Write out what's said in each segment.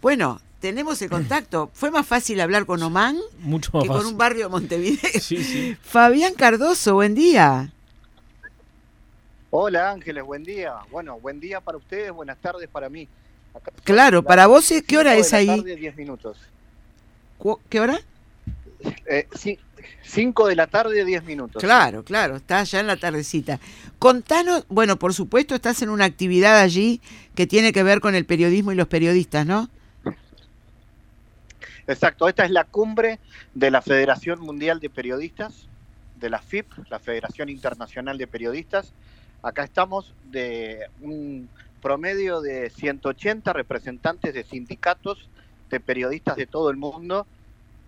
Bueno, tenemos el contacto. Fue más fácil hablar con Oman Mucho más que con un barrio de Montevideo. Sí, sí. Fabián Cardoso, buen día. Hola Ángeles, buen día. Bueno, buen día para ustedes, buenas tardes para mí. Acá Claro, para vos, ¿qué cinco hora de es la ahí? tarde, 10 minutos. ¿Qué hora? Eh, 5 de la tarde, 10 minutos. Claro, claro, está ya en la tardecita. Contanos, bueno, por supuesto estás en una actividad allí que tiene que ver con el periodismo y los periodistas, ¿no? Exacto, esta es la cumbre de la Federación Mundial de Periodistas, de la FIP, la Federación Internacional de Periodistas. Acá estamos de un promedio de 180 representantes de sindicatos de periodistas de todo el mundo.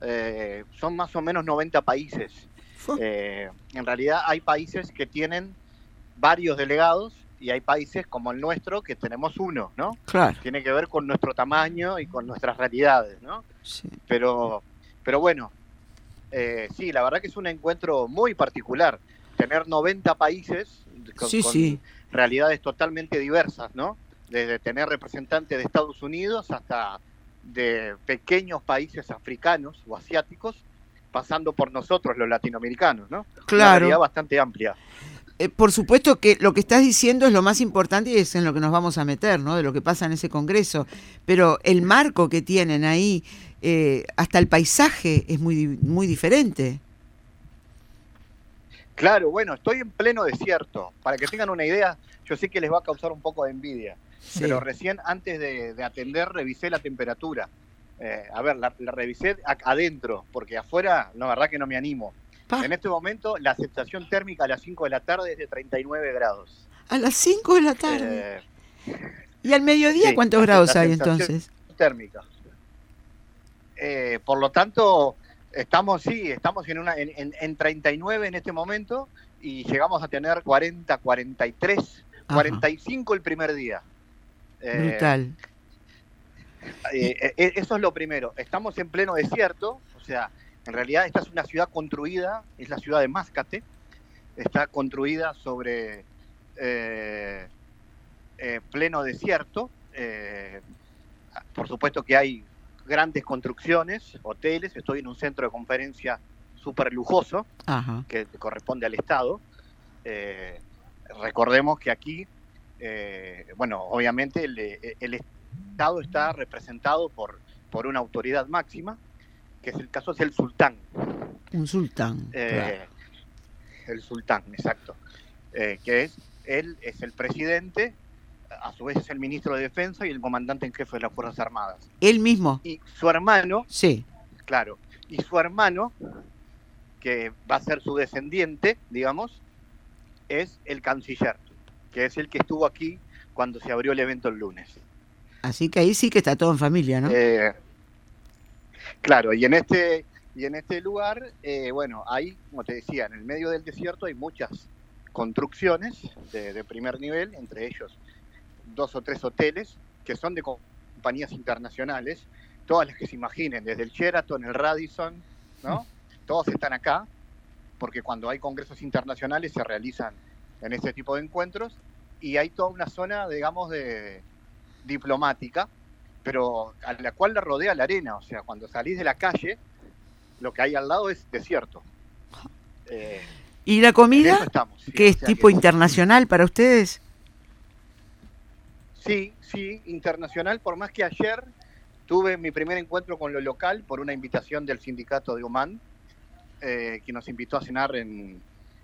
Eh, son más o menos 90 países. Eh, en realidad hay países que tienen varios delegados y hay países como el nuestro que tenemos uno, ¿no? Claro. Tiene que ver con nuestro tamaño y con nuestras realidades, ¿no? Sí. Pero, pero bueno, eh, sí, la verdad que es un encuentro muy particular. Tener 90 países con, Sí, con sí. realidades totalmente diversas, ¿no? Desde tener representantes de Estados Unidos hasta de pequeños países africanos o asiáticos, pasando por nosotros los latinoamericanos, ¿no? Una Claro. realidad bastante amplia. Eh, por supuesto que lo que estás diciendo es lo más importante y es en lo que nos vamos a meter, ¿no? De lo que pasa en ese congreso. Pero el marco que tienen ahí, eh, hasta el paisaje es muy, muy diferente. Claro, bueno, estoy en pleno desierto. Para que tengan una idea, yo sé que les va a causar un poco de envidia, Sí. pero recién antes de, de atender revisé la temperatura. Eh, a ver, la, la revisé a- adentro, porque afuera, la verdad que no me animo. Pa, En este momento, la sensación térmica a las 5 de la tarde es de 39 grados. a las 5 de la tarde. Eh, ¿Y al mediodía sí, cuántos grados hay entonces? térmica. Eh, por lo tanto, estamos, sí, estamos en, una, en, en- en 39 en este momento y llegamos a tener 40, 43, Ajá, 45 el primer día. Eh, brutal. eso es lo primero. Estamos en pleno desierto, o sea, en realidad esta es una ciudad construida, es la ciudad de Máscate, está construida sobre eh, eh, pleno desierto. eh, por supuesto que hay grandes construcciones, hoteles, estoy en un centro de conferencia súper lujoso Ajá. que corresponde al Estado. Eh, recordemos que aquí, eh, bueno, obviamente el, el Estado está representado por, por una autoridad máxima, que es el caso es el sultán. Un sultán. Eh, El sultán, exacto. Eh, que es, él es el presidente, a su vez es el ministro de Defensa y el comandante en jefe de las Fuerzas Armadas. Él mismo. Y su hermano, Sí. Claro. Y su hermano, que va a ser su descendiente, digamos, es el canciller, que es el que estuvo aquí cuando se abrió el evento el lunes. Así que ahí sí que está todo en familia, ¿no? Eh, claro, y en este y en este lugar, eh, bueno, hay, como te decía, en el medio del desierto hay muchas construcciones de, de primer nivel, entre ellos dos o tres hoteles que son de compañías internacionales, todas las que se imaginen, desde el Sheraton, el Radisson, ¿no? Todos están acá, porque cuando hay congresos internacionales se realizan en este tipo de encuentros y hay toda una zona, digamos, de diplomática, pero a la cual la rodea la arena, o sea, cuando salís de la calle, lo que hay al lado es desierto. Eh, ¿Y la comida? estamos. sí, ¿Que o es sea tipo que- internacional para ustedes? Sí, sí, internacional, por más que ayer tuve mi primer encuentro con lo local por una invitación del sindicato de Oman, eh, que nos invitó a cenar en,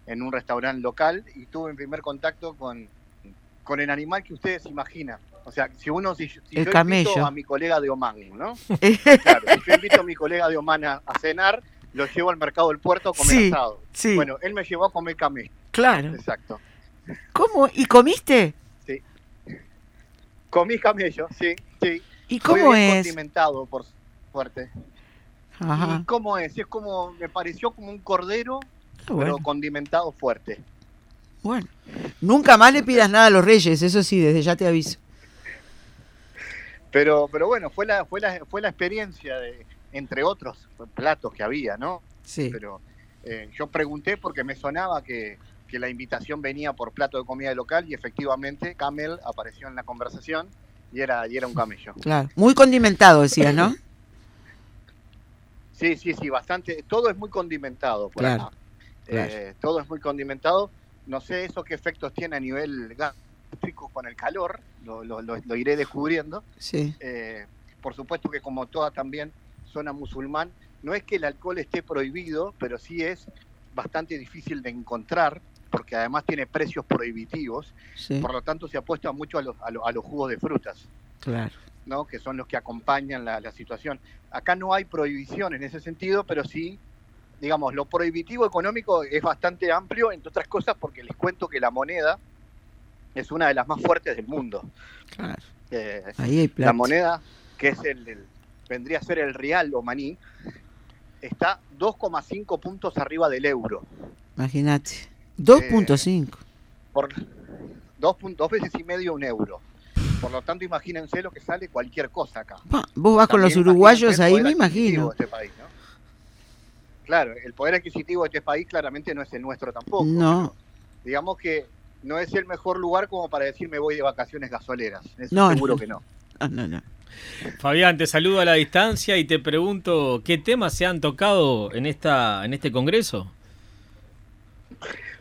en un restaurante local y tuve mi primer contacto con, con el animal que ustedes imaginan. O sea, si uno, si, si El yo camello. invito a mi colega de Oman, ¿no? Claro, si yo invito a mi colega de Oman a, a cenar, lo llevo al mercado del puerto a comer Sí, asado. sí, Bueno, él me llevó a comer camello, claro. exacto. ¿Cómo? ¿Y comiste? Comí camello, sí, sí. ¿Y cómo es? condimentado, por suerte. Ajá. ¿Y cómo es? Es como, me pareció como un cordero, Ah, pero condimentado fuerte. bueno. Nunca más le pidas nada a los reyes, eso sí, desde ya te aviso. Pero, pero bueno, fue la, fue la, fue la experiencia de, entre otros platos que había, ¿no? Sí. Pero eh, yo pregunté porque me sonaba que, que la invitación venía por plato de comida local y efectivamente Camel apareció en la conversación y era, y era un camello. Claro, muy condimentado decía, ¿no? sí, sí, sí, bastante, todo es muy condimentado por Claro, acá. claro. Eh, todo es muy condimentado. No sé eso qué efectos tiene a nivel gástrico con el calor, lo, lo- lo- lo iré descubriendo. Sí, Eh, por supuesto que como toda también zona musulmán, no es que el alcohol esté prohibido, pero sí es bastante difícil de encontrar, porque además tiene precios prohibitivos, sí, por lo tanto se apuesta mucho a los, a los, a los jugos de frutas, claro. ¿no? que son los que acompañan la, la situación. Acá no hay prohibición en ese sentido, pero sí, digamos, lo prohibitivo económico es bastante amplio, entre otras cosas porque les cuento que la moneda es una de las más fuertes del mundo. claro. Eh, Ahí hay plata. la moneda, que es el, el- vendría a ser el real omaní, está 2,5 puntos arriba del euro. Imagínate. 2.5. Por dos, dos veces y medio un euro. Por lo tanto, imagínense lo que sale cualquier cosa acá. Pa, Vos vas con los uruguayos ahí, me imagino. de este país, ¿no? Claro, el poder adquisitivo de este país claramente no es el nuestro tampoco. No. digamos que no es el mejor lugar como para decir me voy de vacaciones gasoleras. Eso No, seguro no. que no. No, no, no. Fabián, te saludo a la distancia y te pregunto, ¿qué temas se han tocado en, esta, en este congreso?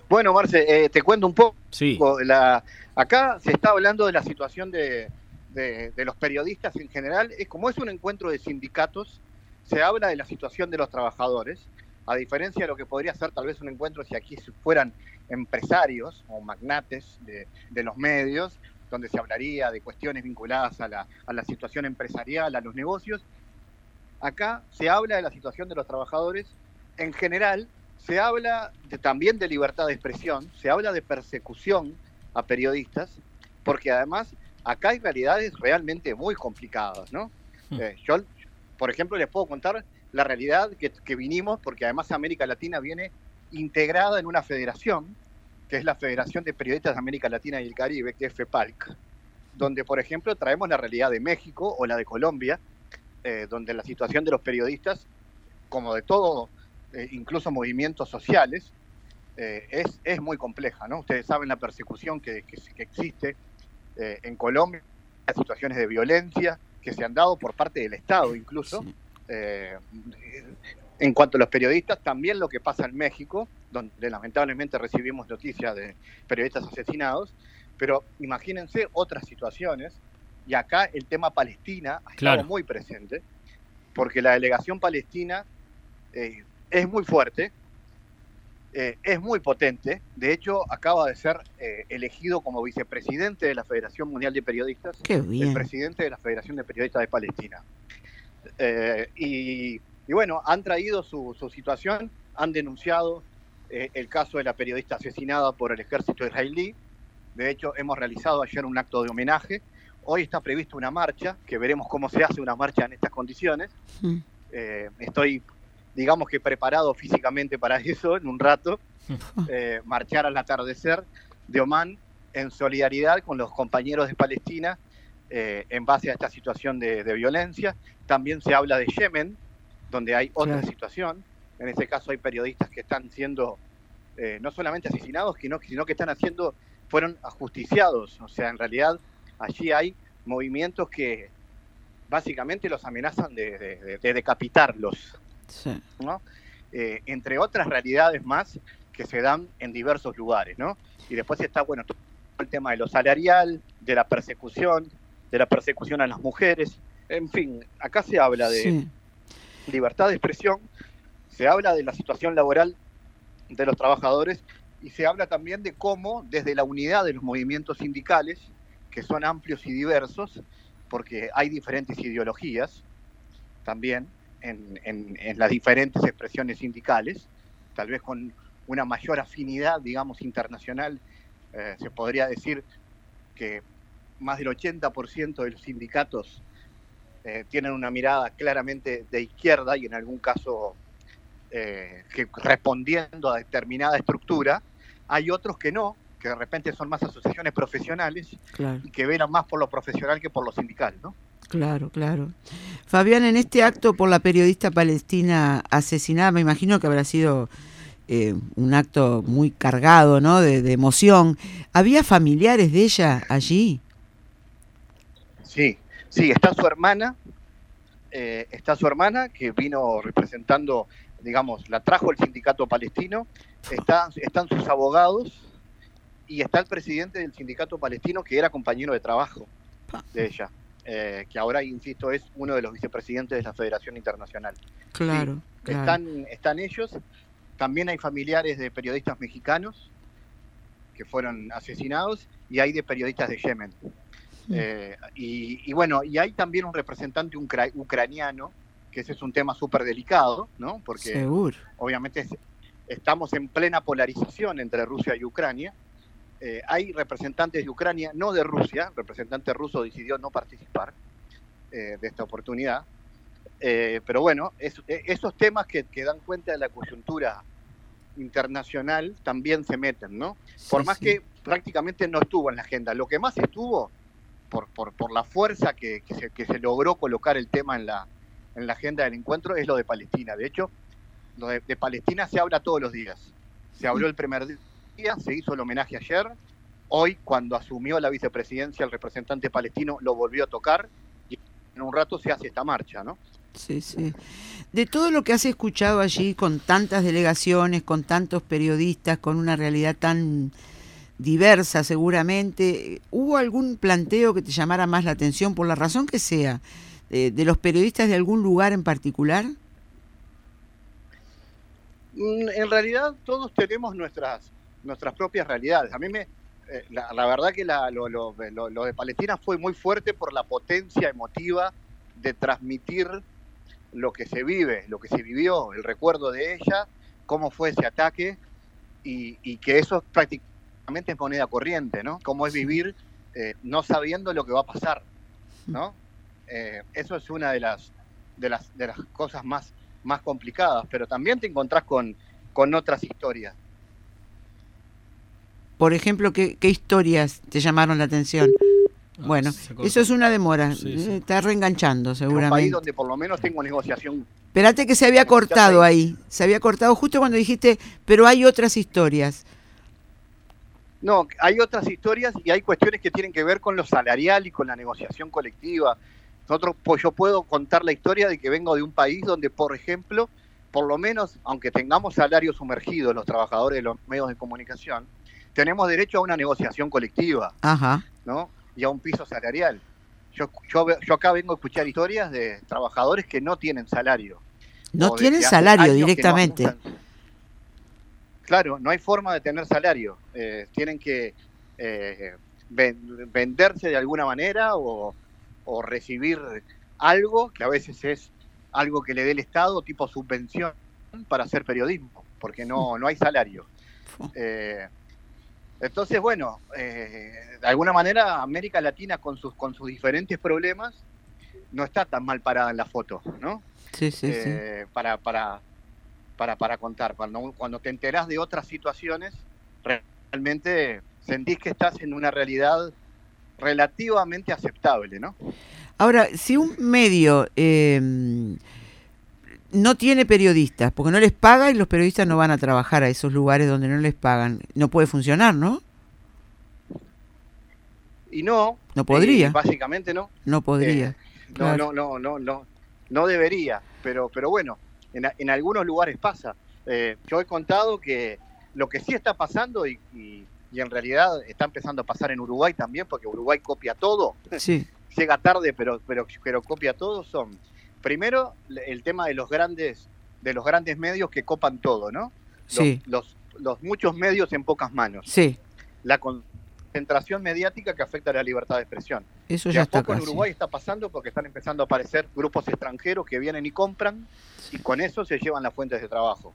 Bueno, Marce, eh, te cuento un poco. Sí, La, acá se está hablando de la situación de, de- de los periodistas en general. Es como es un encuentro de sindicatos, se habla de la situación de los trabajadores, a diferencia de lo que podría ser tal vez un encuentro si aquí fueran empresarios o magnates de, de los medios, donde se hablaría de cuestiones vinculadas a la, a la situación empresarial, a los negocios. Acá se habla de la situación de los trabajadores en general, se habla de- también de libertad de expresión, se habla de persecución a periodistas, porque además acá hay realidades realmente muy complicadas, ¿no? Hmm. Eh, yo, por ejemplo, les puedo contar la realidad que, que vinimos, porque además América Latina viene integrada en una federación, que es la Federación de Periodistas de América Latina y el Caribe, que es FEPALC, donde, por ejemplo, traemos la realidad de México o la de Colombia, eh, donde la situación de los periodistas, como de todo, eh, incluso movimientos sociales, eh, es, es muy compleja, ¿no? Ustedes saben la persecución que, que- existe en Colombia, las situaciones de violencia que se han dado por parte del Estado incluso. Eh, en cuanto a los periodistas, también lo que pasa en México, donde lamentablemente recibimos noticias de periodistas asesinados, pero imagínense otras situaciones, y acá el tema Palestina ha Claro. estado muy presente, porque la delegación palestina eh, es muy fuerte, eh, es muy potente, de hecho acaba de ser eh, elegido como vicepresidente de la Federación Mundial de Periodistas Qué el presidente de la Federación de Periodistas de Palestina. Eh, y, y bueno, han traído su, su situación, han denunciado eh, el caso de la periodista asesinada por el ejército israelí. De hecho, hemos realizado ayer un acto de homenaje. Hoy está prevista una marcha, que veremos cómo se hace una marcha en estas condiciones. Mm. Eh, estoy, digamos que preparado físicamente para eso en un rato. Eh, marchar al atardecer de Oman en solidaridad con los compañeros de Palestina eh, en base a esta situación de, de violencia. También se habla de Yemen, donde hay otra situación. En este caso hay periodistas que están siendo eh, no solamente asesinados, sino, sino que están haciendo, fueron ajusticiados. O sea, en realidad allí hay movimientos que básicamente los amenazan de, de- de- de decapitarlos, Sí. ¿no? Eh, entre otras realidades más que se dan en diversos lugares, ¿no? Y después está, bueno, todo el tema de lo salarial, de la persecución, de la persecución a las mujeres, en fin, acá se habla de Sí. libertad de expresión, se habla de la situación laboral de los trabajadores y se habla también de cómo desde la unidad de los movimientos sindicales, que son amplios y diversos, porque hay diferentes ideologías también en, en- en las diferentes expresiones sindicales, tal vez con una mayor afinidad, digamos, internacional, eh, se podría decir que más del 80% de los sindicatos eh, tienen una mirada claramente de izquierda y en algún caso eh, que respondiendo a determinada estructura, hay otros que no, que de repente son más asociaciones profesionales Claro, y que velan más por lo profesional que por lo sindical, ¿no? claro, claro. Fabián, en este acto por la periodista palestina asesinada, me imagino que habrá sido eh, un acto muy cargado, ¿no? De, de emoción. ¿Había familiares de ella allí? Sí, sí, está su hermana, eh, está su hermana que vino representando, digamos, la trajo el sindicato palestino, está, están sus abogados y está el presidente del sindicato palestino que era compañero de trabajo de ella, eh, que ahora, insisto, es uno de los vicepresidentes de la Federación Internacional. Claro, claro. Están, están ellos, también hay familiares de periodistas mexicanos que fueron asesinados y hay de periodistas de Yemen. Eh, y, bueno, y hay también un representante ucraniano, que ese es un tema súper delicado, ¿no? Porque obviamente estamos en plena polarización entre Rusia y Ucrania. Eh, hay representantes de Ucrania, no de Rusia, el representante ruso decidió no participar eh, de esta oportunidad. pero bueno, esos temas que, dan cuenta de la coyuntura internacional también se meten, ¿no? Por más que prácticamente no estuvo en la agenda. Lo que más estuvo por, por, por la fuerza que, se, que, se, logró colocar el tema en la, en la agenda del encuentro es lo de Palestina. De hecho, lo de, Palestina se habla todos los días. Se habló el primer día, se hizo el homenaje ayer. Hoy, cuando asumió la vicepresidencia, el representante palestino lo volvió a tocar y en un rato se hace esta marcha, ¿no? Sí, sí. De todo lo que has escuchado allí, con tantas delegaciones, con tantos periodistas, con una realidad tan diversa seguramente. ¿Hubo algún planteo que te llamara más la atención, por la razón que sea, de, los periodistas de algún lugar en particular? Mm, en realidad todos tenemos nuestras, nuestras propias realidades. A mí me, eh, la, verdad que lo, lo, de Palestina fue muy fuerte por la potencia emotiva de transmitir lo que se vive, lo que se vivió, el recuerdo de ella, cómo fue ese ataque y, y que eso es prácticamente es moneda corriente, ¿no? Cómo es vivir eh, no sabiendo lo que va a pasar, ¿no? Eh, eso es una de las, de las, de las cosas más, más complicadas, pero también te encontrás con, con otras historias. Por ejemplo, ¿qué, historias te llamaron la atención? Ah, bueno, eso es una demora. Eh, está reenganchando, seguramente. un país donde por lo menos tengo negociación. Espérate que se había cortado ahí. Se había cortado justo cuando dijiste, pero hay otras historias. No, hay otras historias y hay cuestiones que tienen que ver con lo salarial y con la negociación colectiva. Nosotros, pues yo puedo contar la historia de que vengo de un país donde, por ejemplo, por lo menos, aunque tengamos salarios sumergidos los trabajadores de los medios de comunicación, tenemos derecho a una negociación colectiva, Ajá. ¿no? Y a un piso salarial. Yo, yo, yo acá vengo a escuchar historias de trabajadores que no tienen salario. No tienen salario directamente. Claro, no hay forma de tener salario. Eh, tienen que eh, venderse de alguna manera o, recibir algo, que a veces es algo que le dé el Estado, tipo subvención, para hacer periodismo, porque no, no hay salario. Eh, entonces, bueno, de alguna manera América Latina con sus, con sus diferentes problemas no está tan mal parada en la foto, ¿no? Sí, sí, sí. Para, para, para, para contar. Cuando, cuando te enterás de otras situaciones, realmente sentís que estás en una realidad relativamente aceptable, ¿no? Ahora, si un medio eh, no tiene periodistas, porque no les paga y los periodistas no van a trabajar a esos lugares donde no les pagan, no puede funcionar, ¿no? Y no. No podría. básicamente no. No podría. Eh, no, no, no, no, no, no debería, pero, pero bueno, en, algunos lugares pasa. Eh, yo he contado que lo que sí está pasando y, en realidad está empezando a pasar en Uruguay también, porque Uruguay copia todo. Sí. Llega tarde, pero, pero, pero copia todo. Son primero el tema de los grandes de los grandes medios que copan todo, ¿no? Sí. Los, los, muchos medios en pocas manos. Sí. La concentración mediática que afecta a la libertad de expresión. Eso ya está poco en Uruguay está pasando porque están empezando a aparecer grupos extranjeros que vienen y compran y con eso se llevan las fuentes de trabajo.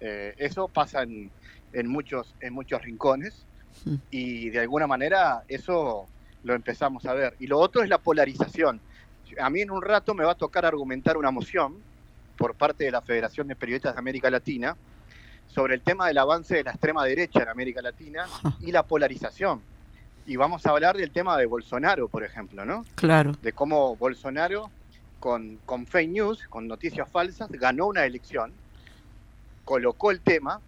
Eh, eso pasa en, muchos, en muchos rincones mm. y de alguna manera eso lo empezamos a ver. Y lo otro es la polarización. A mí en un rato me va a tocar argumentar una moción por parte de la Federación de Periodistas de América Latina sobre el tema del avance de la extrema derecha en América Latina y la polarización. Y vamos a hablar del tema de Bolsonaro, por ejemplo, ¿no? Claro. De cómo Bolsonaro con, con fake news, con noticias falsas, ganó una elección, colocó el tema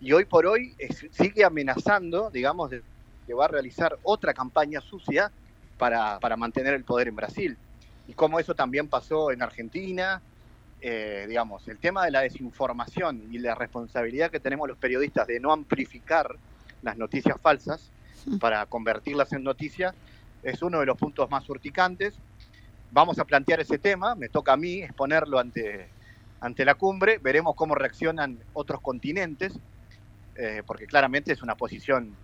y hoy por hoy sigue amenazando, digamos, de, que va a realizar otra campaña sucia para, para mantener el poder en Brasil. Y cómo eso también pasó en Argentina, eh, digamos, el tema de la desinformación y la responsabilidad que tenemos los periodistas de no amplificar las noticias falsas para convertirlas en noticias es uno de los puntos más urticantes. Vamos a plantear ese tema, me toca a mí exponerlo ante, ante la cumbre, veremos cómo reaccionan otros continentes, eh, porque claramente es una posición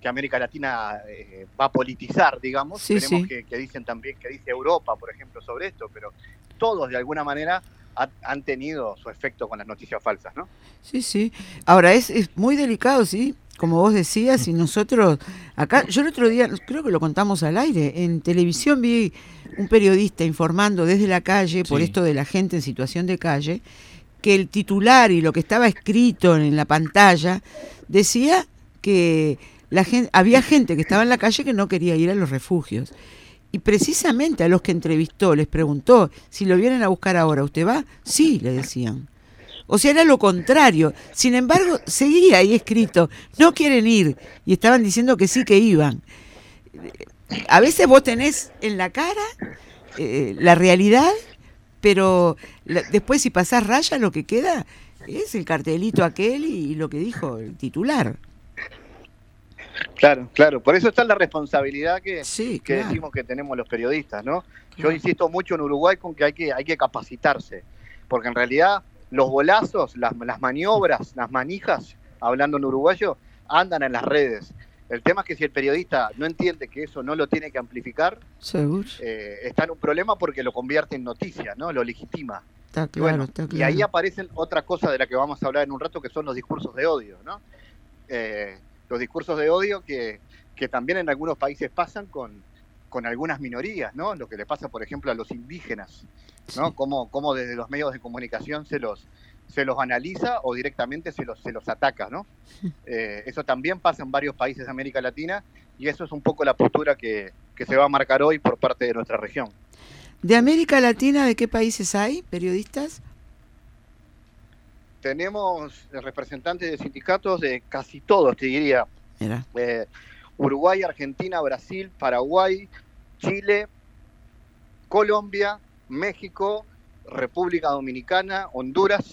que América Latina eh, va a politizar, digamos. veremos Que, que, dicen también, que dice Europa, por ejemplo, sobre esto, pero todos de alguna manera han tenido su efecto con las noticias falsas, ¿no? Sí, sí. Ahora, es, es muy delicado, sí, como vos decías, y nosotros, acá, yo el otro día, creo que lo contamos al aire, en televisión vi un periodista informando desde la calle, por esto de la gente en situación de calle, que el titular y lo que estaba escrito en la pantalla decía que la gente, había gente que estaba en la calle que no quería ir a los refugios. Y precisamente a los que entrevistó les preguntó si lo vienen a buscar ahora, ¿usted va? Sí, le decían. O sea, era lo contrario. Sin embargo, seguía ahí escrito, no quieren ir. Y estaban diciendo que sí que iban. A veces vos tenés en la cara eh, la realidad, pero después si pasás raya lo que queda es el cartelito aquel y lo que dijo el titular. Claro, claro. Por eso está la responsabilidad que, que decimos que tenemos los periodistas, ¿no? Yo insisto mucho en Uruguay con que hay que, hay que capacitarse, porque en realidad los bolazos, las, las maniobras, las manijas, hablando en uruguayo, andan en las redes. El tema es que si el periodista no entiende que eso no lo tiene que amplificar, eh, está en un problema porque lo convierte en noticia, ¿no? Lo legitima. Está claro, Y ahí aparecen otra cosa de la que vamos a hablar en un rato, que son los discursos de odio, ¿no? Eh, los discursos de odio que, que también en algunos países pasan con, con algunas minorías, ¿no? Lo que le pasa, por ejemplo, a los indígenas, ¿no? Cómo, cómo, desde los medios de comunicación se los, se los analiza o directamente se los, se los ataca, ¿no? Eh, eso también pasa en varios países de América Latina y eso es un poco la postura que, que se va a marcar hoy por parte de nuestra región. ¿De América Latina de qué países hay periodistas? tenemos representantes de sindicatos de casi todos, te diría. Eh, Uruguay, Argentina, Brasil, Paraguay, Chile, Colombia, México, República Dominicana, Honduras,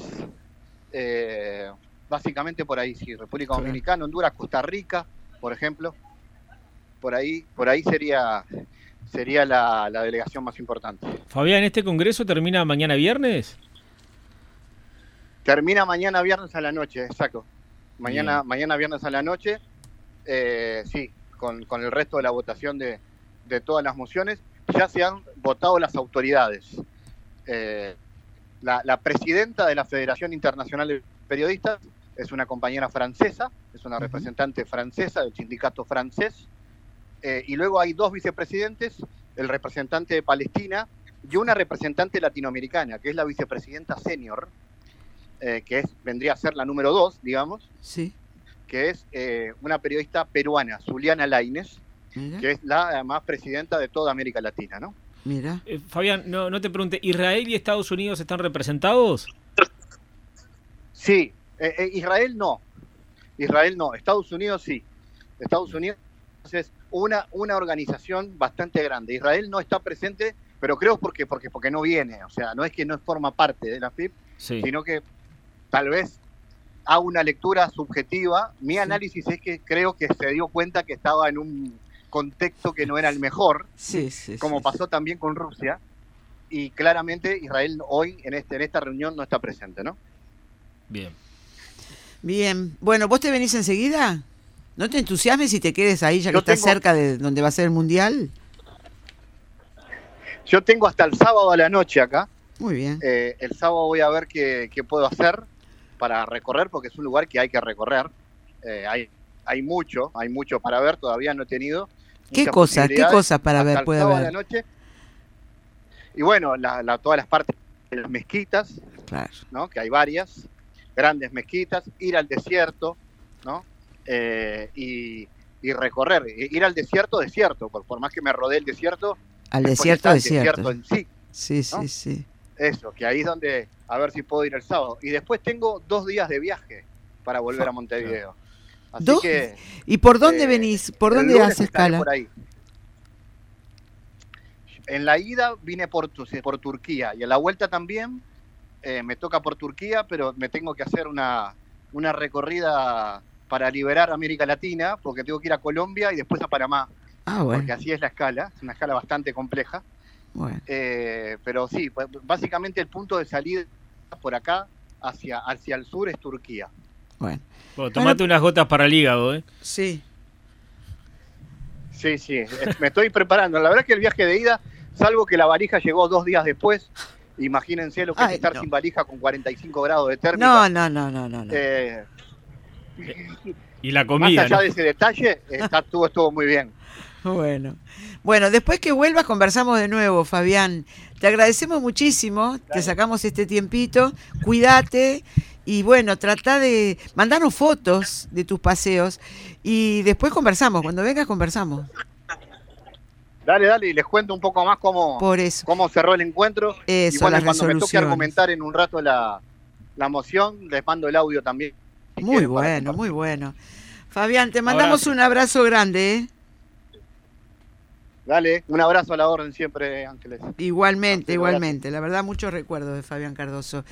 eh, básicamente por ahí, sí, República Dominicana, Honduras, Costa Rica, por ejemplo. Por ahí, por ahí sería sería la, la delegación más importante. Fabián, ¿este congreso termina mañana viernes? Termina mañana viernes a la noche, exacto. Mañana, mañana viernes a la noche, eh, sí, con, el resto de la votación de, todas las mociones. Ya se han votado las autoridades. Eh, la, presidenta de la Federación Internacional de Periodistas es una compañera francesa, es una representante francesa del sindicato francés. Eh, y luego hay dos vicepresidentes, el representante de Palestina y una representante latinoamericana, que es la vicepresidenta senior, eh, que es, vendría a ser la número dos, digamos, sí. Que es eh, una periodista peruana, Juliana Laines, que es la además presidenta de toda América Latina, ¿no? Mira. Eh, Fabián, no, no te pregunte, ¿Israel y Estados Unidos están representados? Sí, Israel no. Israel no, Estados Unidos sí. Estados Unidos es una, una organización bastante grande. Israel no está presente, pero creo porque, porque, porque no viene. O sea, no es que no forma parte de la FIP, sino que tal vez hago una lectura subjetiva. Mi análisis es que creo que se dio cuenta que estaba en un contexto que no era el mejor, como pasó también con Rusia, y claramente Israel hoy en, este, en esta reunión no está presente, ¿no? Bien. Bien. Bueno, ¿vos te venís enseguida? No te entusiasmes y te quedes ahí ya que estás cerca de donde va a ser el Mundial. Yo tengo hasta el sábado a la noche acá. Muy bien. Eh, el sábado voy a ver qué, qué puedo hacer para recorrer, porque es un lugar que hay que recorrer. Eh, hay, hay mucho, hay mucho para ver, todavía no he tenido. ¿Qué cosas, qué cosas para ver puede haber? La noche. Y bueno, la, todas las partes de las mezquitas, claro. ¿no? que hay varias, grandes mezquitas, ir al desierto, ¿no? Eh, y, y, recorrer, ir al desierto, desierto, por, por más que me rodee el desierto. Al desierto, desierto. en sí. Sí, sí, sí. Eso, que ahí es donde a ver si puedo ir el sábado. Y después tengo dos días de viaje para volver a Montevideo. Así que, ¿Y por dónde eh, venís? ¿Por dónde haces escala? Por ahí. en la ida vine por, por Turquía y en la vuelta también eh, me toca por Turquía, pero me tengo que hacer una, una recorrida para liberar América Latina, porque tengo que ir a Colombia y después a Panamá. Ah, bueno. Porque así es la escala, es una escala bastante compleja. Bueno. Eh, pero sí, básicamente el punto de salida por acá hacia, hacia el sur es Turquía. Bueno. Bueno, tomate unas gotas para el hígado, ¿eh? Sí. Sí, sí, es- me estoy preparando. La verdad que el viaje de ida, salvo que la valija llegó dos días después, imagínense lo que Ay, es estar no. sin valija con 45 grados de térmica. No, no, no, no, no. no. Eh, Y la más comida, allá ¿no? de ese detalle, está, estuvo, estuvo muy bien. Bueno. Bueno, después que vuelvas conversamos de nuevo, Fabián. Te agradecemos muchísimo que Dale. sacamos este tiempito. Cuídate y bueno, trata de mandarnos fotos de tus paseos y después conversamos. Cuando vengas conversamos. Dale, dale, y les cuento un poco más cómo, Por eso. cómo cerró el encuentro. Eso, y bueno, las cuando me toque argumentar en un rato la, la moción, les mando el audio también. si Muy quieren, bueno, muy bueno. Fabián, te mandamos Abrazo. un abrazo grande. ¿eh? Dale, un abrazo a la orden siempre, Ángeles. Igualmente, Gracias. igualmente. La verdad, muchos recuerdos de Fabián Cardoso.